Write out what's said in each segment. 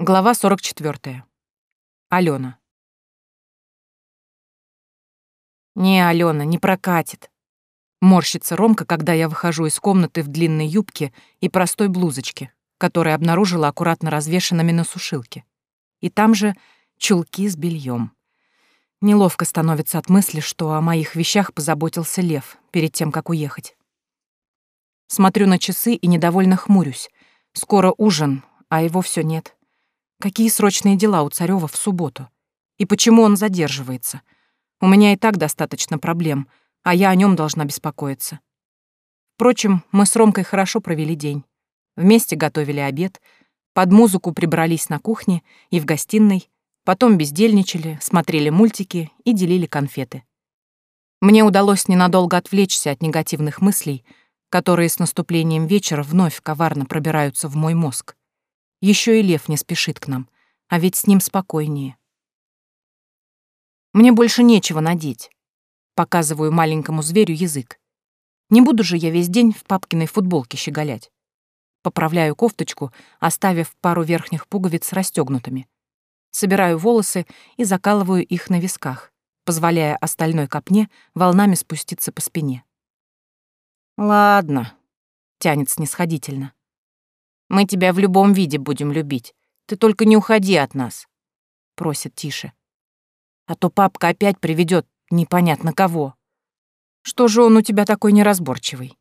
Глава 44. Алена. «Не, Алена, не прокатит». Морщится Ромка, когда я выхожу из комнаты в длинной юбке и простой блузочке, которую обнаружила аккуратно развешанными на сушилке. И там же чулки с бельем. Неловко становится от мысли, что о моих вещах позаботился Лев перед тем, как уехать. Смотрю на часы и недовольно хмурюсь. Скоро ужин, а его все нет. Какие срочные дела у Царёва в субботу? И почему он задерживается? У меня и так достаточно проблем, а я о нем должна беспокоиться. Впрочем, мы с Ромкой хорошо провели день. Вместе готовили обед, под музыку прибрались на кухне и в гостиной, потом бездельничали, смотрели мультики и делили конфеты. Мне удалось ненадолго отвлечься от негативных мыслей, которые с наступлением вечера вновь коварно пробираются в мой мозг. Еще и лев не спешит к нам, а ведь с ним спокойнее. Мне больше нечего надеть. Показываю маленькому зверю язык. Не буду же я весь день в папкиной футболке щеголять. Поправляю кофточку, оставив пару верхних пуговиц расстегнутыми. Собираю волосы и закалываю их на висках, позволяя остальной копне волнами спуститься по спине. «Ладно», — тянет снисходительно. Мы тебя в любом виде будем любить. Ты только не уходи от нас», — просит тише. «А то папка опять приведет непонятно кого. Что же он у тебя такой неразборчивый?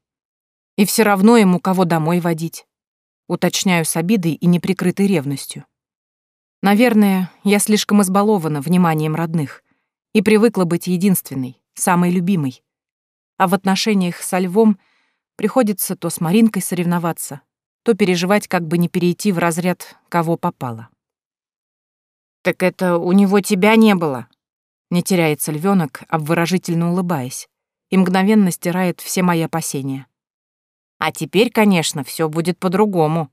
И все равно ему кого домой водить?» Уточняю с обидой и неприкрытой ревностью. Наверное, я слишком избалована вниманием родных и привыкла быть единственной, самой любимой. А в отношениях со Львом приходится то с Маринкой соревноваться, то переживать, как бы не перейти в разряд кого попало. «Так это у него тебя не было?» Не теряется львенок, обворожительно улыбаясь, и мгновенно стирает все мои опасения. «А теперь, конечно, все будет по-другому».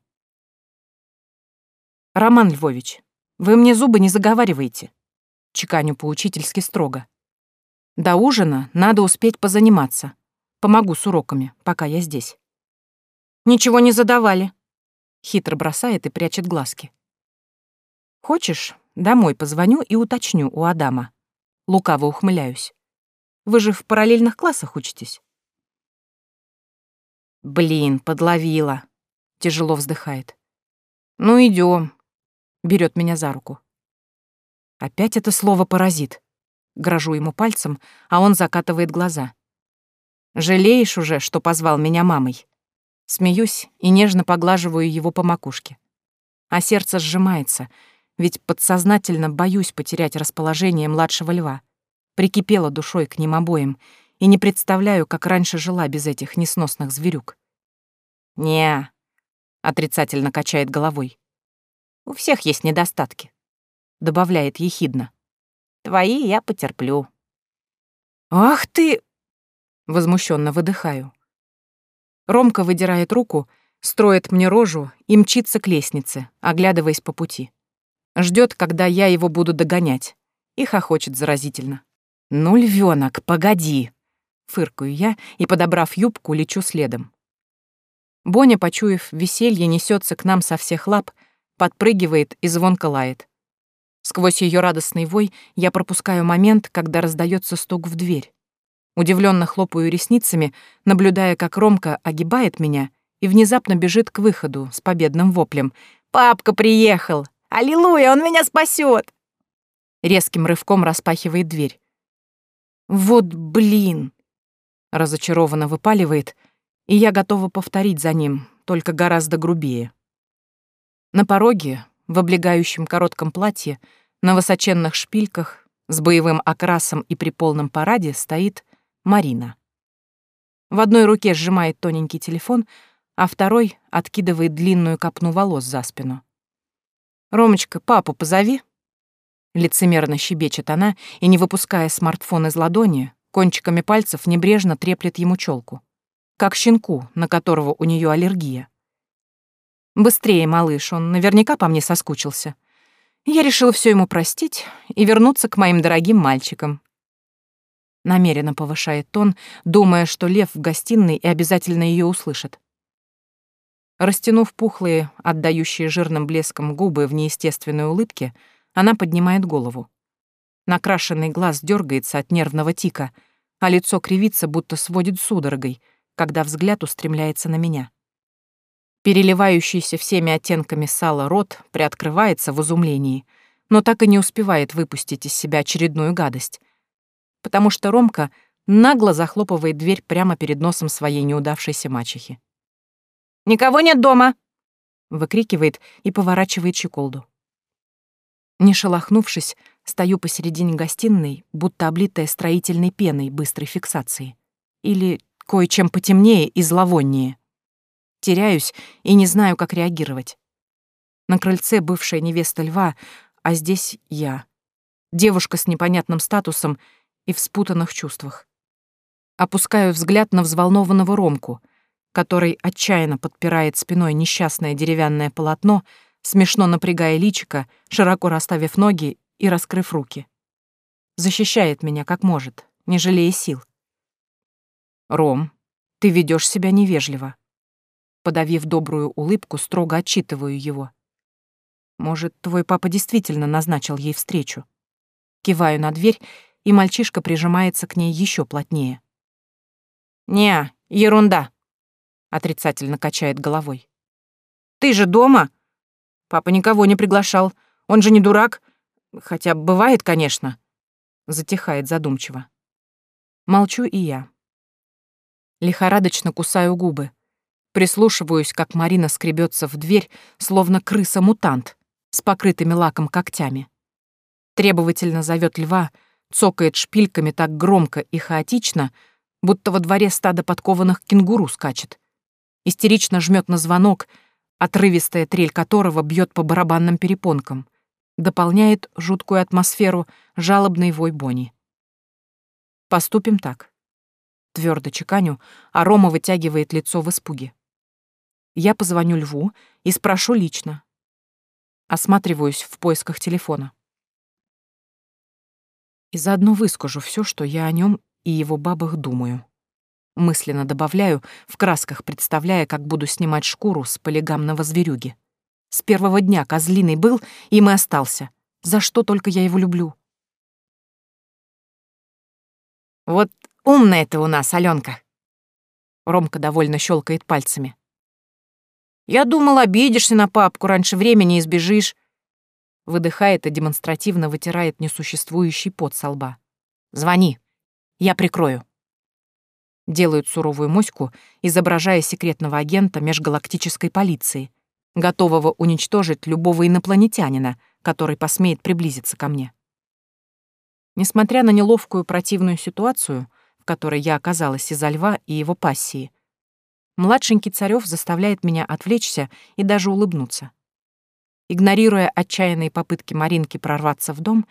«Роман Львович, вы мне зубы не заговариваете», — чеканю поучительски строго. «До ужина надо успеть позаниматься. Помогу с уроками, пока я здесь». Ничего не задавали. Хитро бросает и прячет глазки. Хочешь, домой позвоню и уточню у Адама. Лукаво ухмыляюсь. Вы же в параллельных классах учитесь. Блин, подловила. Тяжело вздыхает. Ну, идем. Берет меня за руку. Опять это слово паразит. Грожу ему пальцем, а он закатывает глаза. Жалеешь уже, что позвал меня мамой? Смеюсь и нежно поглаживаю его по макушке. А сердце сжимается, ведь подсознательно боюсь потерять расположение младшего льва. Прикипела душой к ним обоим и не представляю, как раньше жила без этих несносных зверюк. не отрицательно качает головой. «У всех есть недостатки», — добавляет ехидно. «Твои я потерплю». «Ах ты!» — возмущенно выдыхаю. Ромка выдирает руку, строит мне рожу и мчится к лестнице, оглядываясь по пути. Ждет, когда я его буду догонять, и хохочет заразительно. «Ну, львёнок, погоди!» Фыркаю я и, подобрав юбку, лечу следом. Боня, почуяв веселье, несется к нам со всех лап, подпрыгивает и звонко лает. Сквозь ее радостный вой я пропускаю момент, когда раздается стук в дверь. Удивленно хлопаю ресницами, наблюдая, как Ромка огибает меня и внезапно бежит к выходу с победным воплем. «Папка приехал! Аллилуйя, он меня спасет!» Резким рывком распахивает дверь. «Вот блин!» Разочарованно выпаливает, и я готова повторить за ним, только гораздо грубее. На пороге, в облегающем коротком платье, на высоченных шпильках, с боевым окрасом и при полном параде стоит Марина. В одной руке сжимает тоненький телефон, а второй откидывает длинную копну волос за спину. «Ромочка, папу позови!» Лицемерно щебечет она и, не выпуская смартфон из ладони, кончиками пальцев небрежно треплет ему челку, как щенку, на которого у нее аллергия. «Быстрее, малыш, он наверняка по мне соскучился. Я решила все ему простить и вернуться к моим дорогим мальчикам, Намеренно повышает тон, думая, что лев в гостиной и обязательно ее услышит. Растянув пухлые, отдающие жирным блеском губы в неестественной улыбке, она поднимает голову. Накрашенный глаз дергается от нервного тика, а лицо кривится, будто сводит судорогой, когда взгляд устремляется на меня. Переливающийся всеми оттенками сала рот приоткрывается в изумлении, но так и не успевает выпустить из себя очередную гадость. Потому что Ромка нагло захлопывает дверь прямо перед носом своей неудавшейся мачехи. Никого нет дома!» — выкрикивает и поворачивает щеколду. Не шелохнувшись, стою посередине гостиной, будто облитая строительной пеной быстрой фиксации. Или кое-чем потемнее и зловоннее. Теряюсь и не знаю, как реагировать. На крыльце бывшая невеста льва, а здесь я. Девушка с непонятным статусом и в спутанных чувствах. Опускаю взгляд на взволнованного Ромку — который отчаянно подпирает спиной несчастное деревянное полотно, смешно напрягая личико, широко расставив ноги и раскрыв руки. Защищает меня как может, не жалея сил. «Ром, ты ведешь себя невежливо». Подавив добрую улыбку, строго отчитываю его. «Может, твой папа действительно назначил ей встречу?» Киваю на дверь, и мальчишка прижимается к ней еще плотнее. «Не, ерунда», отрицательно качает головой. Ты же дома? Папа никого не приглашал. Он же не дурак. Хотя бывает, конечно. Затихает задумчиво. Молчу и я. Лихорадочно кусаю губы. Прислушиваюсь, как Марина скребется в дверь, словно крыса-мутант, с покрытыми лаком когтями. Требовательно зовет льва, цокает шпильками так громко и хаотично, будто во дворе стадо подкованных кенгуру скачет истерично жмет на звонок, отрывистая трель которого бьет по барабанным перепонкам, дополняет жуткую атмосферу жалобный вой Бони. Поступим так. Твердо чеканю, а Рома вытягивает лицо в испуге. Я позвоню Льву и спрошу лично. Осматриваюсь в поисках телефона. И заодно выскажу все, что я о нем и его бабах думаю. Мысленно добавляю, в красках представляя, как буду снимать шкуру с полигамного зверюги. С первого дня козлиный был, и остался. За что только я его люблю. «Вот умная ты у нас, Алёнка!» Ромка довольно щелкает пальцами. «Я думал, обидишься на папку, раньше времени избежишь». Выдыхает и демонстративно вытирает несуществующий пот со лба. «Звони, я прикрою». Делают суровую моську, изображая секретного агента межгалактической полиции, готового уничтожить любого инопланетянина, который посмеет приблизиться ко мне. Несмотря на неловкую противную ситуацию, в которой я оказалась из-за льва и его пассии, младшенький Царёв заставляет меня отвлечься и даже улыбнуться. Игнорируя отчаянные попытки Маринки прорваться в дом,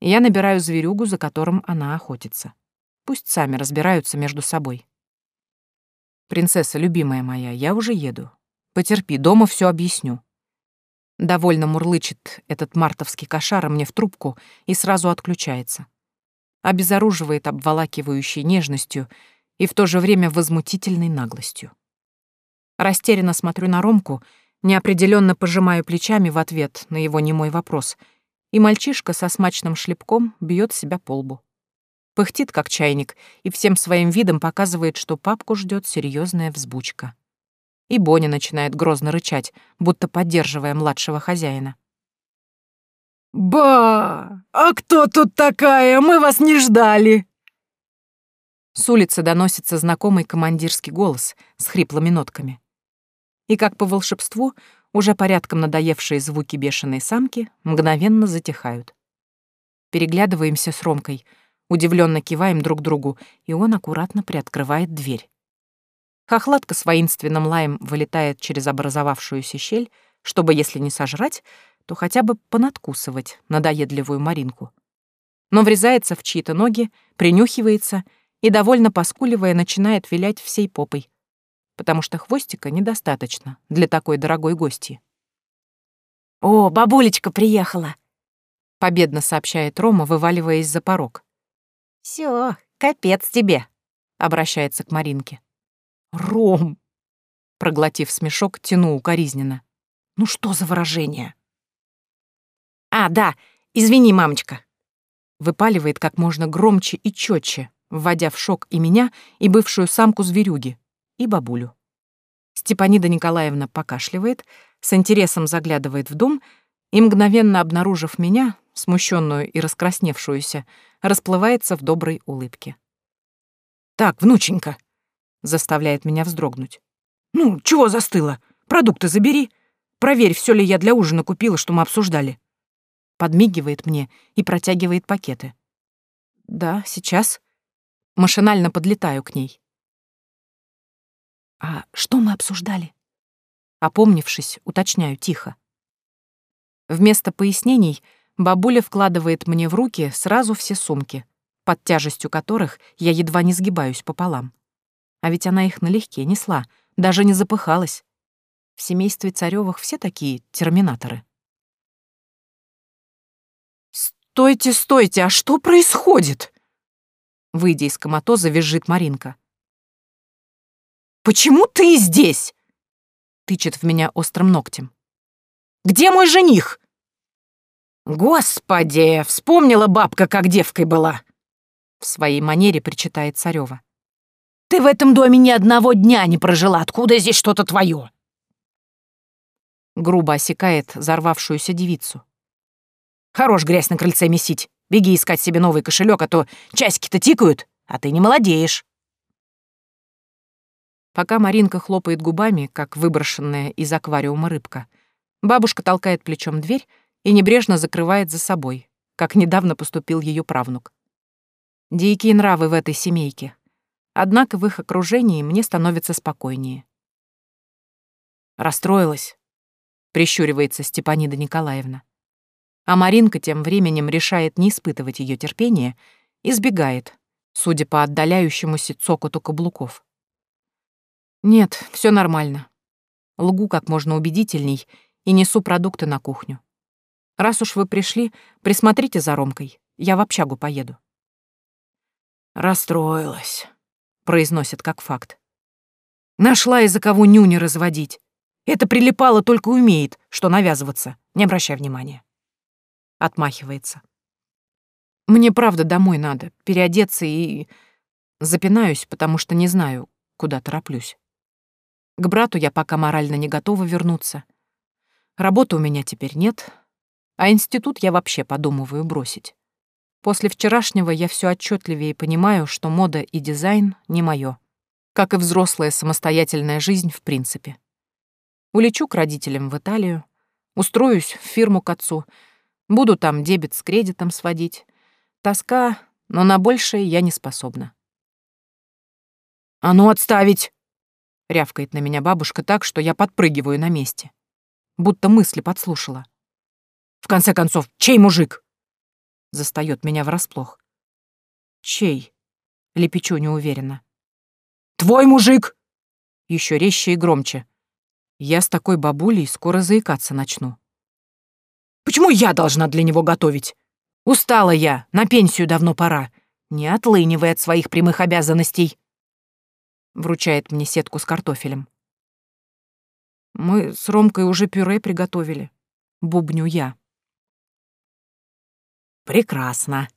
я набираю зверюгу, за которым она охотится. Пусть сами разбираются между собой. Принцесса, любимая моя, я уже еду. Потерпи, дома все объясню. Довольно мурлычет этот мартовский кошара мне в трубку и сразу отключается. Обезоруживает обволакивающей нежностью и в то же время возмутительной наглостью. Растерянно смотрю на Ромку, неопределенно пожимаю плечами в ответ на его немой вопрос, и мальчишка со смачным шлепком бьет себя по лбу пыхтит как чайник и всем своим видом показывает, что папку ждет серьезная взбучка. И Боня начинает грозно рычать, будто поддерживая младшего хозяина. «Ба! А кто тут такая? Мы вас не ждали!» С улицы доносится знакомый командирский голос с хриплыми нотками. И как по волшебству, уже порядком надоевшие звуки бешеной самки мгновенно затихают. Переглядываемся с Ромкой — Удивленно киваем друг другу, и он аккуратно приоткрывает дверь. Хохлатка с воинственным лаем вылетает через образовавшуюся щель, чтобы, если не сожрать, то хотя бы понадкусывать надоедливую Маринку. Но врезается в чьи-то ноги, принюхивается и, довольно поскуливая, начинает вилять всей попой, потому что хвостика недостаточно для такой дорогой гости. «О, бабулечка приехала!» — победно сообщает Рома, вываливаясь за порог. Все, капец тебе, обращается к Маринке. Ром! Проглотив смешок, тяну укоризненно. Ну что за выражение? А, да, извини, мамочка. Выпаливает как можно громче и четче, вводя в шок и меня, и бывшую самку зверюги, и бабулю. Степанида Николаевна покашливает, с интересом заглядывает в дом и, мгновенно обнаружив меня, смущенную и раскрасневшуюся, расплывается в доброй улыбке. «Так, внученька», — заставляет меня вздрогнуть. «Ну, чего застыла? Продукты забери. Проверь, все ли я для ужина купила, что мы обсуждали». Подмигивает мне и протягивает пакеты. «Да, сейчас». Машинально подлетаю к ней. «А что мы обсуждали?» Опомнившись, уточняю тихо. Вместо пояснений бабуля вкладывает мне в руки сразу все сумки, под тяжестью которых я едва не сгибаюсь пополам. А ведь она их налегке несла, даже не запыхалась. В семействе Царёвых все такие терминаторы. «Стойте, стойте, а что происходит?» Выйдя из коматоза, визжит Маринка. «Почему ты здесь?» Тычет в меня острым ногтем. «Где мой жених?» «Господи, вспомнила бабка, как девкой была!» В своей манере причитает Царёва. «Ты в этом доме ни одного дня не прожила. Откуда здесь что-то твое?» Грубо осекает взорвавшуюся девицу. «Хорош грязь на крыльце месить. Беги искать себе новый кошелек, а то часики-то тикают, а ты не молодеешь». Пока Маринка хлопает губами, как выброшенная из аквариума рыбка, бабушка толкает плечом дверь и небрежно закрывает за собой, как недавно поступил ее правнук. Дикие нравы в этой семейке. Однако в их окружении мне становится спокойнее. «Расстроилась», — прищуривается Степанида Николаевна. А Маринка тем временем решает не испытывать ее терпения и сбегает, судя по отдаляющемуся цокоту каблуков. «Нет, все нормально. Лгу как можно убедительней и несу продукты на кухню. Раз уж вы пришли, присмотрите за Ромкой. Я в общагу поеду». «Расстроилась», — произносит как факт. «Нашла из-за кого нюни разводить. Это прилипало только умеет, что навязываться. Не обращай внимания». Отмахивается. «Мне правда домой надо, переодеться и...» Запинаюсь, потому что не знаю, куда тороплюсь. К брату я пока морально не готова вернуться. Работы у меня теперь нет, а институт я вообще подумываю бросить. После вчерашнего я все отчетливее понимаю, что мода и дизайн не мое, как и взрослая самостоятельная жизнь в принципе. Улечу к родителям в Италию, устроюсь в фирму к отцу, буду там дебет с кредитом сводить. Тоска, но на большее я не способна. «А ну отставить!» — рявкает на меня бабушка так, что я подпрыгиваю на месте. Будто мысли подслушала. В конце концов, чей мужик? Застаёт меня врасплох. Чей? Лепечу неуверенно. Твой мужик! Еще резче и громче. Я с такой бабулей скоро заикаться начну. Почему я должна для него готовить? Устала я, на пенсию давно пора. Не отлынивай от своих прямых обязанностей. Вручает мне сетку с картофелем. Мы с Ромкой уже пюре приготовили. Бубню я. «Прекрасно.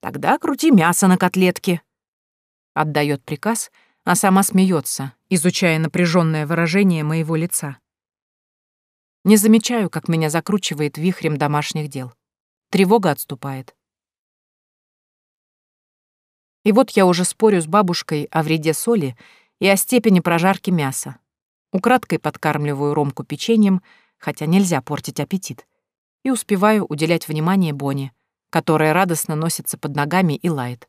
Тогда крути мясо на котлетке», — отдает приказ, а сама смеется, изучая напряженное выражение моего лица. Не замечаю, как меня закручивает вихрем домашних дел. Тревога отступает. И вот я уже спорю с бабушкой о вреде соли и о степени прожарки мяса. Украдкой подкармливаю Ромку печеньем, хотя нельзя портить аппетит, и успеваю уделять внимание Боне, которая радостно носится под ногами и лает.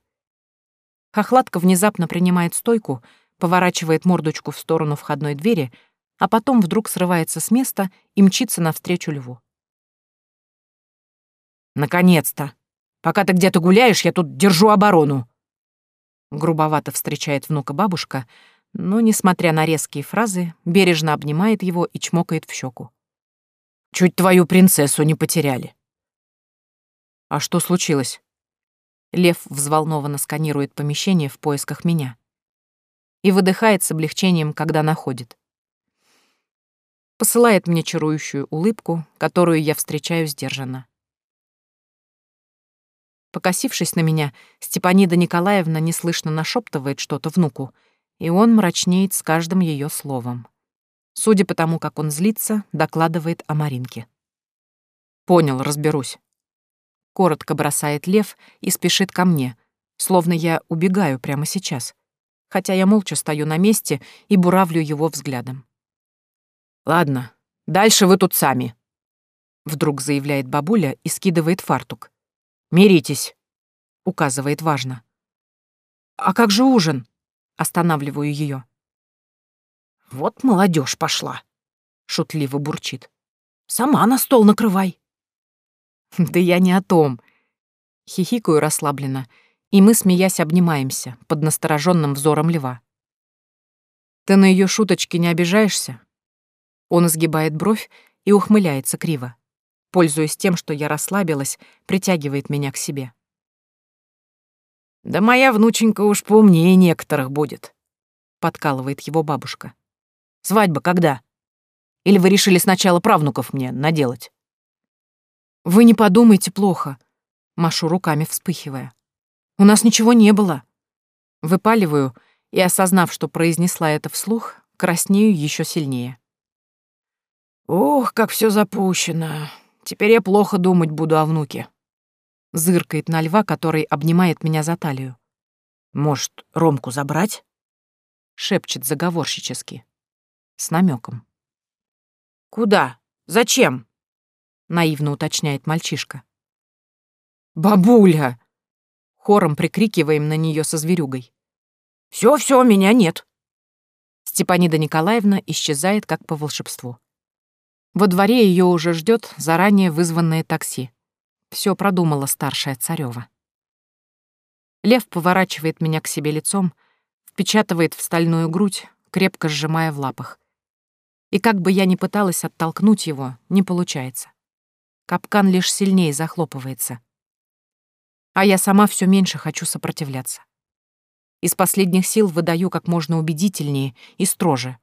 Хохлатка внезапно принимает стойку, поворачивает мордочку в сторону входной двери, а потом вдруг срывается с места и мчится навстречу льву. «Наконец-то! Пока ты где-то гуляешь, я тут держу оборону!» Грубовато встречает внука бабушка, но, несмотря на резкие фразы, бережно обнимает его и чмокает в щеку. «Чуть твою принцессу не потеряли!» «А что случилось?» Лев взволнованно сканирует помещение в поисках меня. И выдыхает с облегчением, когда находит. Посылает мне чарующую улыбку, которую я встречаю сдержанно. Покосившись на меня, Степанида Николаевна неслышно нашептывает что-то внуку, и он мрачнеет с каждым ее словом. Судя по тому, как он злится, докладывает о Маринке. «Понял, разберусь». Коротко бросает Лев и спешит ко мне, словно я убегаю прямо сейчас, хотя я молча стою на месте и буравлю его взглядом. «Ладно, дальше вы тут сами», — вдруг заявляет бабуля и скидывает фартук. «Миритесь», — указывает важно. «А как же ужин?» — останавливаю ее. «Вот молодежь пошла», — шутливо бурчит. «Сама на стол накрывай». «Да я не о том». Хихикаю расслабленно, и мы, смеясь, обнимаемся под настороженным взором льва. «Ты на ее шуточки не обижаешься?» Он изгибает бровь и ухмыляется криво пользуясь тем, что я расслабилась, притягивает меня к себе. «Да моя внученька уж поумнее некоторых будет», — подкалывает его бабушка. «Свадьба когда? Или вы решили сначала правнуков мне наделать?» «Вы не подумайте плохо», — машу руками, вспыхивая. «У нас ничего не было». Выпаливаю и, осознав, что произнесла это вслух, краснею еще сильнее. «Ох, как все запущено!» Теперь я плохо думать буду о внуке. Зыркает на льва, который обнимает меня за талию. Может, Ромку забрать? Шепчет заговорщически. С намеком. Куда? Зачем? Наивно уточняет мальчишка. Бабуля! Хором прикрикиваем на нее со зверюгой. Все-все, меня нет. Степанида Николаевна исчезает как по волшебству. Во дворе ее уже ждет заранее вызванное такси. Все продумала старшая Царева. Лев поворачивает меня к себе лицом, впечатывает в стальную грудь, крепко сжимая в лапах. И как бы я ни пыталась оттолкнуть его, не получается. Капкан лишь сильнее захлопывается. А я сама все меньше хочу сопротивляться. Из последних сил выдаю как можно убедительнее и строже.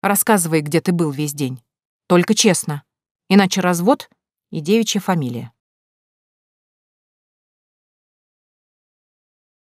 Рассказывай, где ты был весь день. Только честно. Иначе развод и девичья фамилия.